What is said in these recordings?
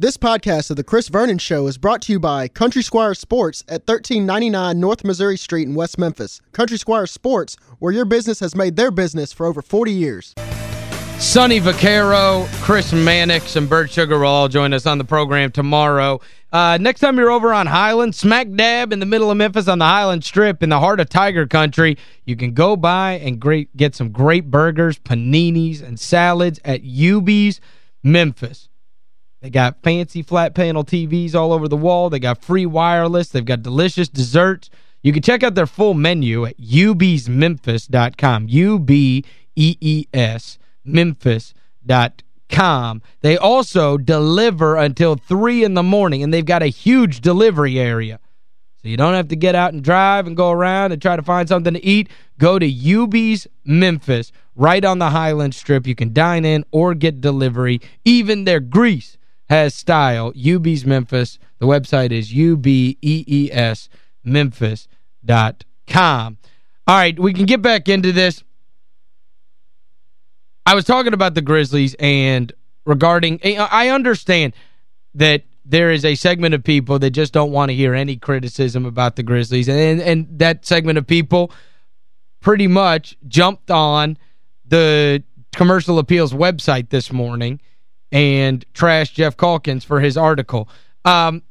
This podcast of The Chris Vernon Show is brought to you by Country Squire Sports at 1399 North Missouri Street in West Memphis. Country Squire Sports, where your business has made their business for over 40 years. Sonny Vaccaro, Chris Mannix, and Bert Sugar will all join us on the program tomorrow. Uh, next time you're over on Highland, smack dab in the middle of Memphis on the Highland Strip in the heart of Tiger Country, you can go by and great get some great burgers, paninis, and salads at Ubee's Memphis. They got fancy flat panel TVs all over the wall. They got free wireless. They've got delicious desserts. You can check out their full menu at ubeesmemphis.com. U-B-E-E-S memphis.com. They also deliver until 3 in the morning, and they've got a huge delivery area. So you don't have to get out and drive and go around and try to find something to eat. Go to Ubee's Memphis, right on the Highland Strip. You can dine in or get delivery. Even their grease has style. Ubee's Memphis. The website is U-B-E-E-S Memphis.com. All right, we can get back into this. I was talking about the Grizzlies and regarding I understand that there is a segment of people that just don't want to hear any criticism about the Grizzlies and and that segment of people pretty much jumped on the Commercial Appeals website this morning and trashed Geoff Calkins for his article. Um,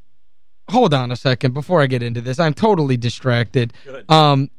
hold on a second before I get into this. I'm totally distracted. Um,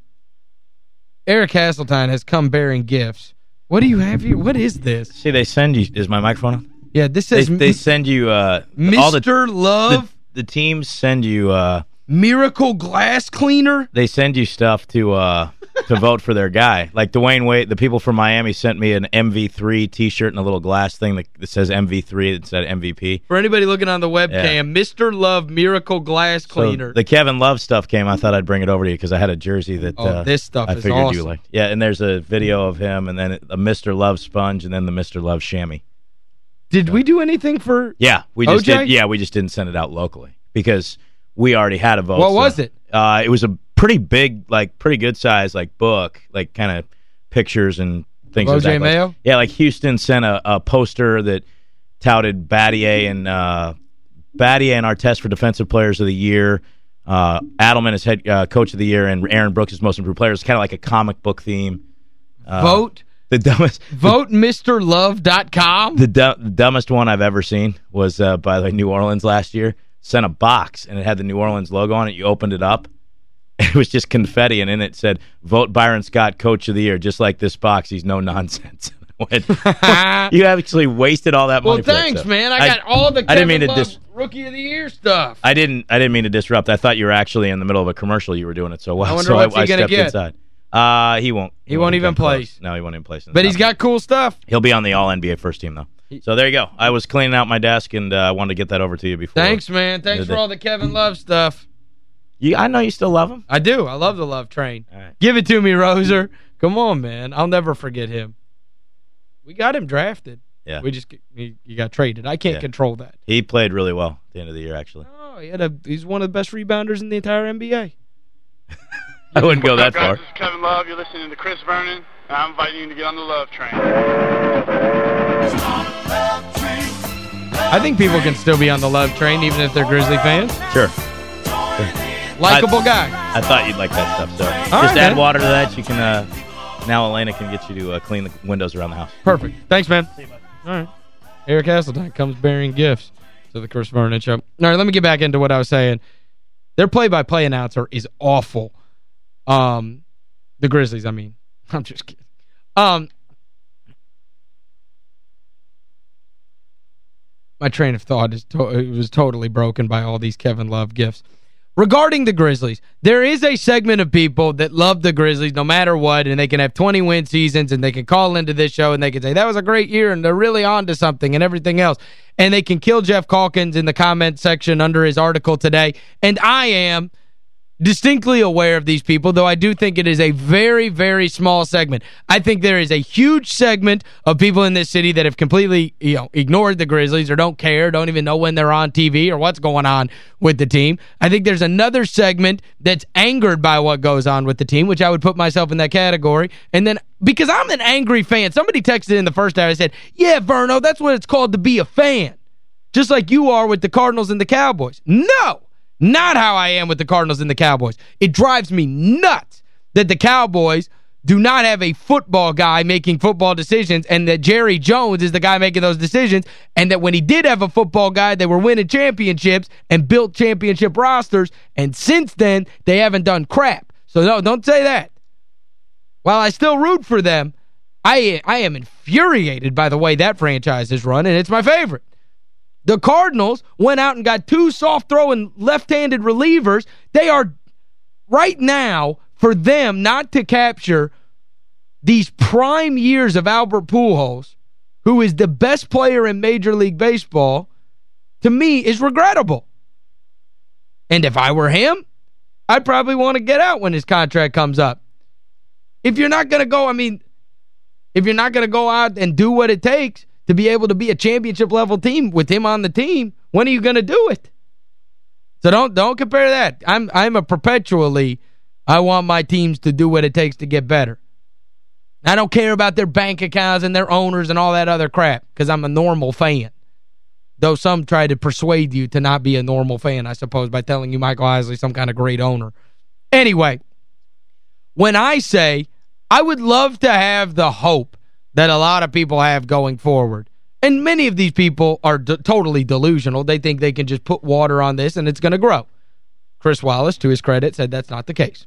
Eric Hasseltine has come bearing gifts. What do you have here? What is this? See, they send you... Is my microphone on? Yeah, this says... They, they send you... Uh, Mr. All the, Love... The, the teams send you... Uh, Miracle Glass Cleaner? They send you stuff to uh, to vote for their guy. Like Dwyane Wade, the people from Miami sent me an MV3 T-shirt and a little glass thing that, that says MV3 that said MVP. For anybody looking on the webcam, yeah. Mr. Love Miracle Glass Cleaner. So the Kevin Love stuff came. I thought I'd bring it over to you because I had a jersey that oh, uh, this stuff I is figured awesome. you liked. Yeah, and there's a video of him and then a Mr. Love sponge and then the Mr. Love chamois. Did so. we do anything for Yeah, we just OJ? did. Yeah, we just didn't send it out locally because we already had a vote. What so. was it? Uh, it was a pretty big, like pretty good size, like book, like kind of pictures and things. OJ like Mayo. Yeah, like Houston sent a, a poster that touted Battier and uh, Battier and Artest for Defensive Players of the Year. Uh, Adelman is head uh, coach of the year, and Aaron Brooks is most improved player. It's kind of like a comic book theme. Uh, Vote. The dumbest. Vote MrLove.com. The, the dumbest one I've ever seen was uh, by the way New Orleans last year. Sent a box and it had the New Orleans logo on it. You opened it up. It was just confetti, and in it said, "Vote Byron Scott Coach of the Year." Just like this box, he's no nonsense. you actually wasted all that money. Well, thanks, man. I, I, got all the Kevin I didn't mean to dis Rookie of the Year stuff. I didn't. I didn't mean to disrupt. I thought you were actually in the middle of a commercial. You were doing it so well. I wonder so what's I, he gonna get. inside. Uh, he won't. He, he won't, won't even place. Close. No, he won't even place. But he's got cool stuff. He'll be on the All NBA first team though. So there you go. I was cleaning out my desk and uh, I wanted to get that over to you before. Thanks, man. Thanks for all the Kevin Love stuff. You, I know you still love him. I do. I love the Love Train. Right. Give it to me, Roser. Come on, man. I'll never forget him. We got him drafted. Yeah. We just he, he got traded. I can't yeah. control that. He played really well at the end of the year, actually. Oh, he had a, he's one of the best rebounders in the entire NBA. I wouldn't go that far. This is Kevin Love. You're listening to Chris Vernon, I'm inviting you to get on the Love Train. I think people can still be on the Love Train even if they're Grizzly fans. Sure. sure. Likable guy. I thought you'd like that stuff. So All just right, add man. water to that. You can uh, now Elena can get you to uh, clean the windows around the house. Perfect. Thanks, man. All right. Eric Hasseltine comes bearing gifts to the Chris Vernon Show. All right, let me get back into what I was saying. Their play-by-play -play announcer is awful. Um, the Grizzlies, I mean. I'm just kidding. Um, my train of thought is to it was totally broken by all these Kevin Love gifts. Regarding the Grizzlies, there is a segment of people that love the Grizzlies no matter what, and they can have 20-win seasons, and they can call into this show, and they can say, that was a great year, and they're really on to something, and everything else. And they can kill Geoff Calkins in the comment section under his article today. And I am distinctly aware of these people, though I do think it is a very, very small segment. I think there is a huge segment of people in this city that have completely, you know, ignored the Grizzlies or don't care, don't even know when they're on TV or what's going on with the team. I think there's another segment that's angered by what goes on with the team, which I would put myself in that category. And then, because I'm an angry fan, somebody texted in the first hour and said, yeah, Verno, that's what it's called to be a fan. just like you are with the Cardinals and the Cowboys. No, not how I am with the Cardinals and the Cowboys. It drives me nuts that the Cowboys do not have a football guy making football decisions and that Jerry Jones is the guy making those decisions and that when he did have a football guy, they were winning championships and built championship rosters and since then, they haven't done crap. So no, don't say that. While I still root for them, I I am infuriated by the way that franchise is run, and it's my favorite. The Cardinals went out and got two soft-throwing left-handed relievers. They are, right now, for them not to capture these prime years of Albert Pujols, who is the best player in Major League Baseball, to me is regrettable. And if I were him, I'd probably want to get out when his contract comes up. If you're not going to go, I mean, if you're not going to go out and do what it takes to be able to be a championship level team with him on the team, when are you going to do it? So don't don't compare that. I'm I'm a perpetually I want my teams to do what it takes to get better. I don't care about their bank accounts and their owners and all that other crap because I'm a normal fan. Though some try to persuade you to not be a normal fan, I suppose, by telling you Michael Heisley's some kind of great owner. Anyway, when I say I would love to have the hope that a lot of people have going forward. And many of these people are totally delusional. They think they can just put water on this and it's going to grow. Chris Wallace, to his credit, said that's not the case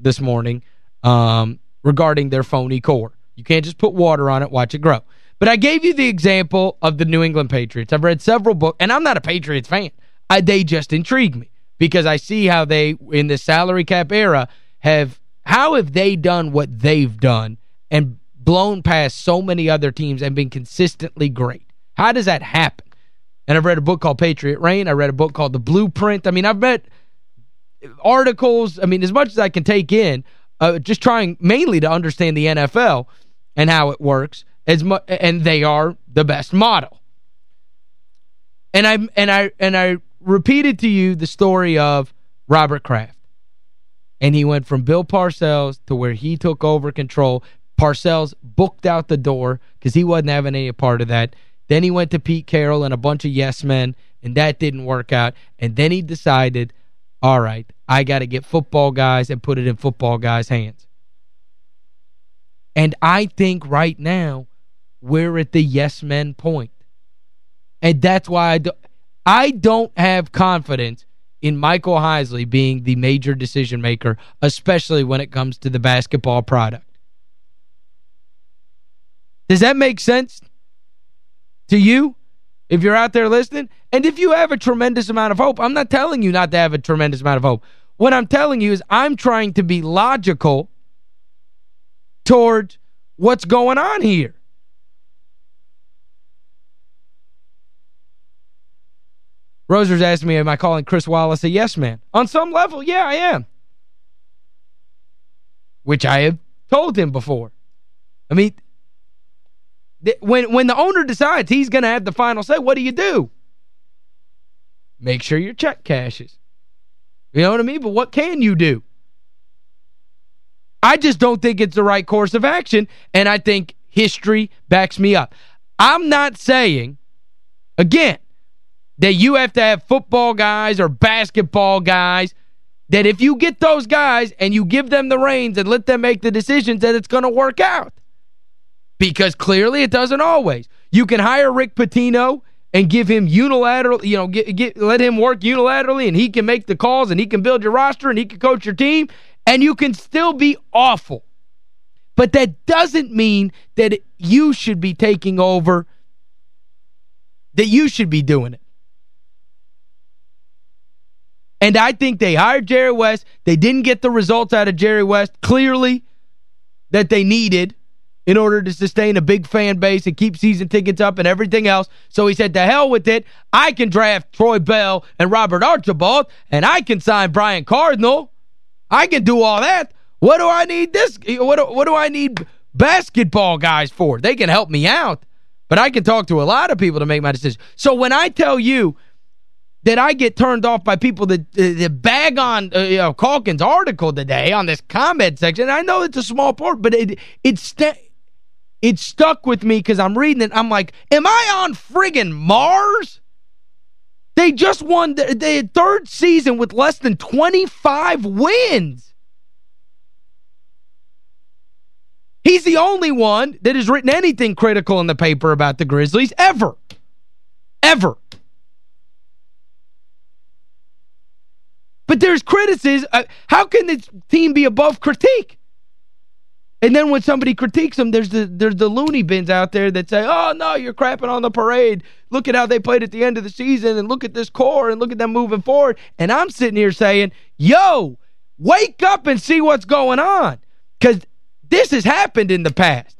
this morning um, regarding their phony core. You can't just put water on it, watch it grow. But I gave you the example of the New England Patriots. I've read several books, and I'm not a Patriots fan. I, they just intrigue me because I see how they, in the salary cap era, have how have they done what they've done and blown past so many other teams and been consistently great? How does that happen? And I've read a book called Patriot Reign. I read a book called The Blueprint. I mean, I've read articles, I mean, as much as I can take in, uh, just trying mainly to understand the NFL and how it works, as and they are the best model. And I and I and I repeated to you the story of Robert Kraft. And he went from Bill Parcells to where he took over control. Parcells booked out the door because he wasn't having any part of that. Then he went to Pete Carroll and a bunch of yes men, and that didn't work out. And then he decided, all right, I got to get football guys and put it in football guys' hands. And I think right now we're at the yes men point. And that's why I, do, I don't have confidence in Michael Heisley being the major decision maker, especially when it comes to the basketball product. Does that make sense to you if you're out there listening? And if you have a tremendous amount of hope, I'm not telling you not to have a tremendous amount of hope. What I'm telling you is I'm trying to be logical toward what's going on here. Roser's asking me, am I calling Chris Wallace a yes man? On some level, yeah, I am. Which I have told him before. I mean, when when the owner decides he's going to have the final say, what do you do? Make sure your check cashes. You know what I mean? But what can you do? I just don't think it's the right course of action, and I think history backs me up. I'm not saying, again, that you have to have football guys or basketball guys, that if you get those guys and you give them the reins and let them make the decisions, that it's going to work out. Because clearly it doesn't always. You can hire Rick Pitino and give him unilateral, you know, get, get, let him work unilaterally and he can make the calls and he can build your roster and he can coach your team and you can still be awful. But that doesn't mean that you should be taking over, that you should be doing it. And I think they hired Jerry West. They didn't get the results out of Jerry West, clearly, that they needed in order to sustain a big fan base and keep season tickets up and everything else. So he said, to hell with it. I can draft Troy Bell and Robert Archibald, and I can sign Brian Cardinal. I can do all that. What do I need this? What do, what do I need basketball guys for? They can help me out. But I can talk to a lot of people to make my decision. So when I tell you that I get turned off by people that, uh, that bag on uh, you know, Calkins' article today on this comment section. I know it's a small part, but it it, st it stuck with me because I'm reading it. I'm like, am I on friggin' Mars? They just won their, their third season with less than 25 wins. He's the only one that has written anything critical in the paper about the Grizzlies ever. Ever. But there's criticism. Uh, how can this team be above critique? And then when somebody critiques them, there's the there's the loony bins out there that say, oh, no, you're crapping on the parade. Look at how they played at the end of the season, and look at this core, and look at them moving forward. And I'm sitting here saying, yo, wake up and see what's going on. Because this has happened in the past.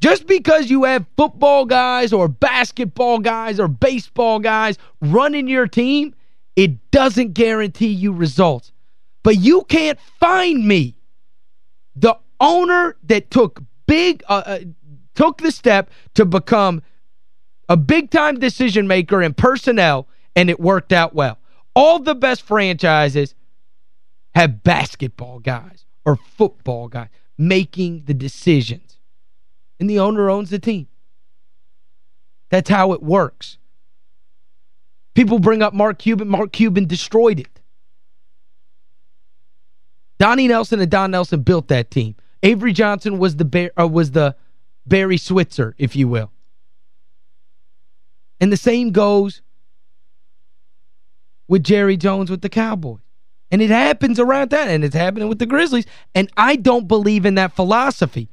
Just because you have football guys or basketball guys or baseball guys running your team, it doesn't guarantee you results. But you can't find me the owner that took big uh, uh, took the step to become a big-time decision maker in personnel, and it worked out well. All the best franchises have basketball guys or football guys making the decisions. And the owner owns the team. That's how it works. People bring up Mark Cuban. Mark Cuban destroyed it. Donnie Nelson and Don Nelson built that team. Avery Johnson was the uh, was the Barry Switzer, if you will. And the same goes with Jerry Jones with the Cowboys. And it happens around that, and it's happening with the Grizzlies. And I don't believe in that philosophy.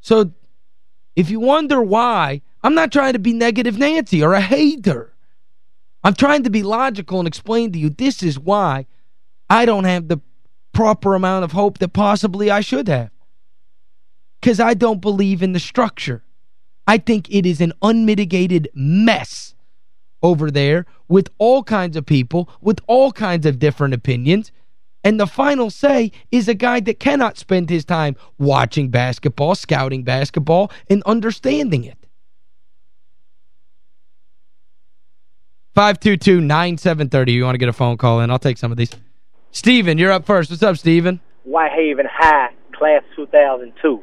So if you wonder why, I'm not trying to be negative Nancy or a hater. I'm trying to be logical and explain to you this is why I don't have the proper amount of hope that possibly I should have. Because I don't believe in the structure. I think it is an unmitigated mess over there with all kinds of people, with all kinds of different opinions. And the final say is a guy that cannot spend his time watching basketball, scouting basketball, and understanding it. 522-9730. You want to get a phone call in? I'll take some of these. Steven, you're up first. What's up, Steven? Whitehaven High, class 2002.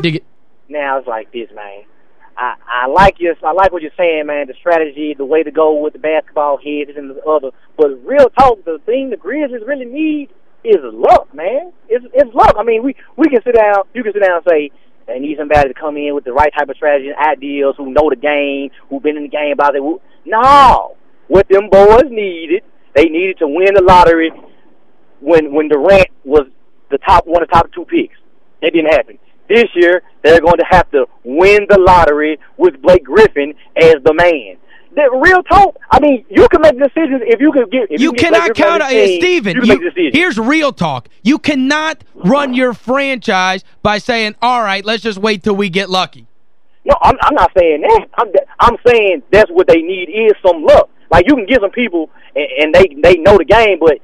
Dig it. Now it's like this, man. I I like your I like what you're saying, man. The strategy, the way to go with the basketball heads and the other. But real talk, the thing the Grizzlies really need is luck, man. It's it's luck. I mean, we we can sit down. You can sit down and say they need somebody to come in with the right type of strategy and ideas, who know the game, who've been in the game about it. No, what them boys needed they needed to win the lottery when when Durant was the top one of the top two picks. It didn't happen. This year they're going to have to win the lottery with Blake Griffin as the man. The real talk. I mean, you can make decisions if you can get. you, you cannot count on uh, Steven. You, here's real talk. You cannot run your franchise by saying, "All right, let's just wait till we get lucky." No, I'm, I'm not saying that. I'm I'm saying that's what they need is some luck. Like you can get some people and, and they they know the game, but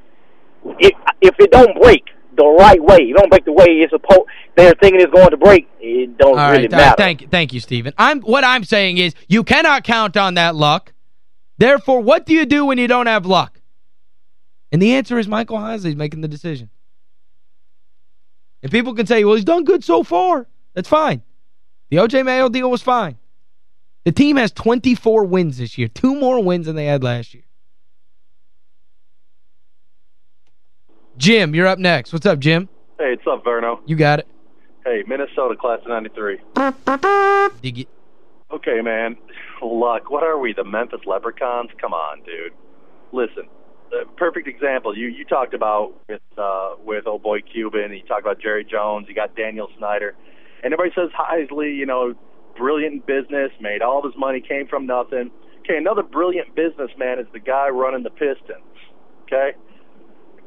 if if it don't break the right way, it don't break the way it's supposed they're thinking it's going to break, it don't all really right, matter. thank you, thank you, Stephen. I'm what I'm saying is you cannot count on that luck. Therefore, what do you do when you don't have luck? And the answer is Michael Heisley's making the decision. And people can say, well, he's done good so far. That's fine. The O.J. Mayo deal was fine. The team has 24 wins this year. Two more wins than they had last year. Jim, you're up next. What's up, Jim? Hey, what's up, Verno? You got it. Hey, Minnesota, class of 93. Dig it. Okay, man. Luck. What are we, the Memphis Leprechauns? Come on, dude. Listen, perfect example. You you talked about with uh, with old boy Cuban. You talked about Jerry Jones. You got Daniel Snyder. And everybody says Heisley, you know, brilliant business, made all of his money, came from nothing. Okay, another brilliant businessman is the guy running the Pistons. Okay,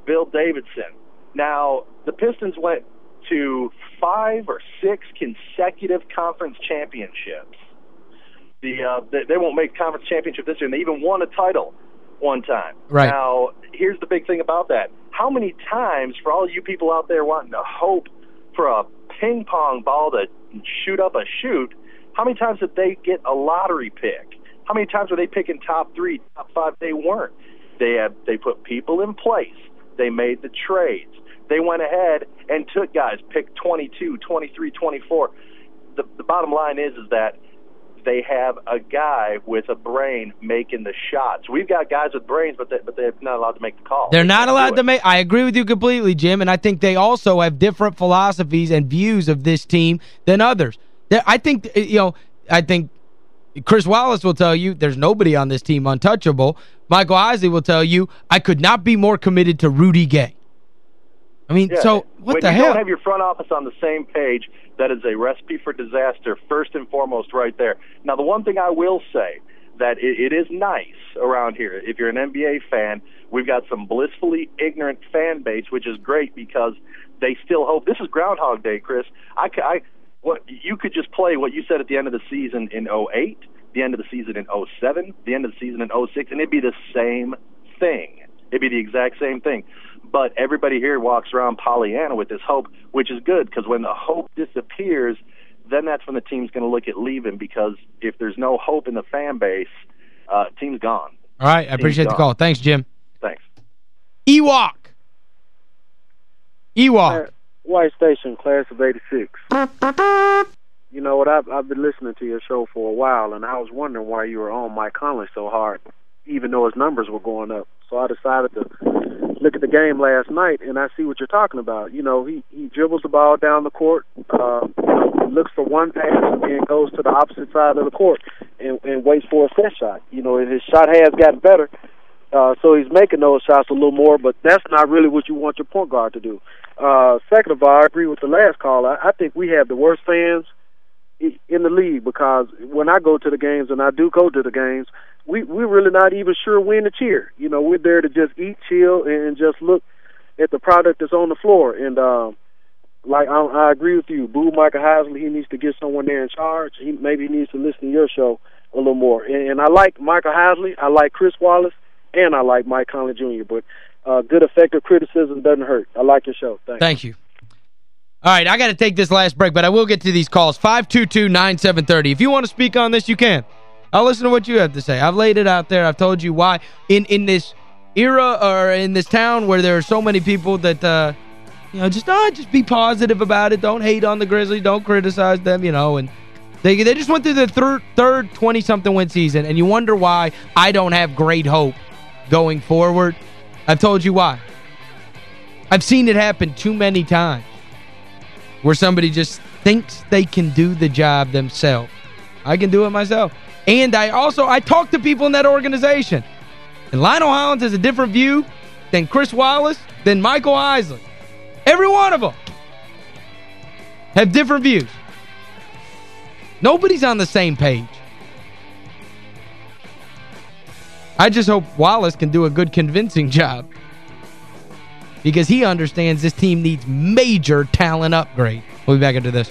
Bill Davidson. Now, the Pistons went to five or six consecutive conference championships. The uh, they, they won't make conference championship this year, and they even won a title one time. Right. Now, here's the big thing about that. How many times, for all you people out there wanting to hope for a ping pong ball to shoot up a chute, how many times did they get a lottery pick? How many times were they picking top three, top five? They weren't. They had they put people in place. They made the trades. They went ahead and took guys, picked 22, 23, 24. The, the bottom line is is that they have a guy with a brain making the shots. We've got guys with brains, but they, but they're not allowed to make the call. They're They not allowed to make I agree with you completely, Jim, and I think they also have different philosophies and views of this team than others. There, I think you know, I think Chris Wallace will tell you there's nobody on this team untouchable. Michael Heisley will tell you I could not be more committed to Rudy Gay. I mean, Yeah. so what when the you hell? don't have your front office on the same page, that is a recipe for disaster, first and foremost, right there. Now, the one thing I will say that it, it is nice around here. If you're an NBA fan, we've got some blissfully ignorant fan base, which is great because they still hope. This is Groundhog Day, Chris. I, I what you could just play what you said at the end of the season in 08, the end of the season in 07, the end of the season in 06, and it'd be the same thing. It'd be the exact same thing. But everybody here walks around Pollyanna with this hope, which is good because when the hope disappears, then that's when the team's going to look at leaving because if there's no hope in the fan base, uh, team's gone. All right, I appreciate the call. Thanks, Jim. Thanks. Ewok. Ewok. White Station, class of '86. You know what? I've I've been listening to your show for a while, and I was wondering why you were on Mike Conley so hard, even though his numbers were going up. So I decided to look at the game last night, and I see what you're talking about. You know, he he dribbles the ball down the court, uh, looks for one pass, and then goes to the opposite side of the court and, and waits for a set shot. You know, and his shot has gotten better. Uh, so he's making those shots a little more, but that's not really what you want your point guard to do. Uh, second of all, I agree with the last call. I, I think we have the worst fans i- in the league because when I go to the games, and I do go to the games, we we're really not even sure when to cheer. You know, we're there to just eat, chill, and just look at the product that's on the floor. And um, like I, I agree with you, boo Michael Heisley. He needs to get someone there in charge. He maybe he needs to listen to your show a little more. And, and I like Michael Heisley. I like Chris Wallace, and I like Mike Conley Jr. But uh, good effective criticism doesn't hurt. I like your show. Thanks. Thank you. All right, I got to take this last break, but I will get to these calls. 522-9730. If you want to speak on this, you can. I'll listen to what you have to say. I've laid it out there. I've told you why. In in this era or in this town where there are so many people that, uh, you know, just, uh, just be positive about it. Don't hate on the Grizzlies. Don't criticize them, you know, and they they just went through the third third 20-something win season, and you wonder why I don't have great hope going forward. I've told you why. I've seen it happen too many times where somebody just thinks they can do the job themselves. I can do it myself. And I also, I talk to people in that organization. And Lionel Hollins has a different view than Chris Wallace, than Michael Heisley. Every one of them have different views. Nobody's on the same page. I just hope Wallace can do a good convincing job. Because he understands this team needs major talent upgrade. We'll be back into this.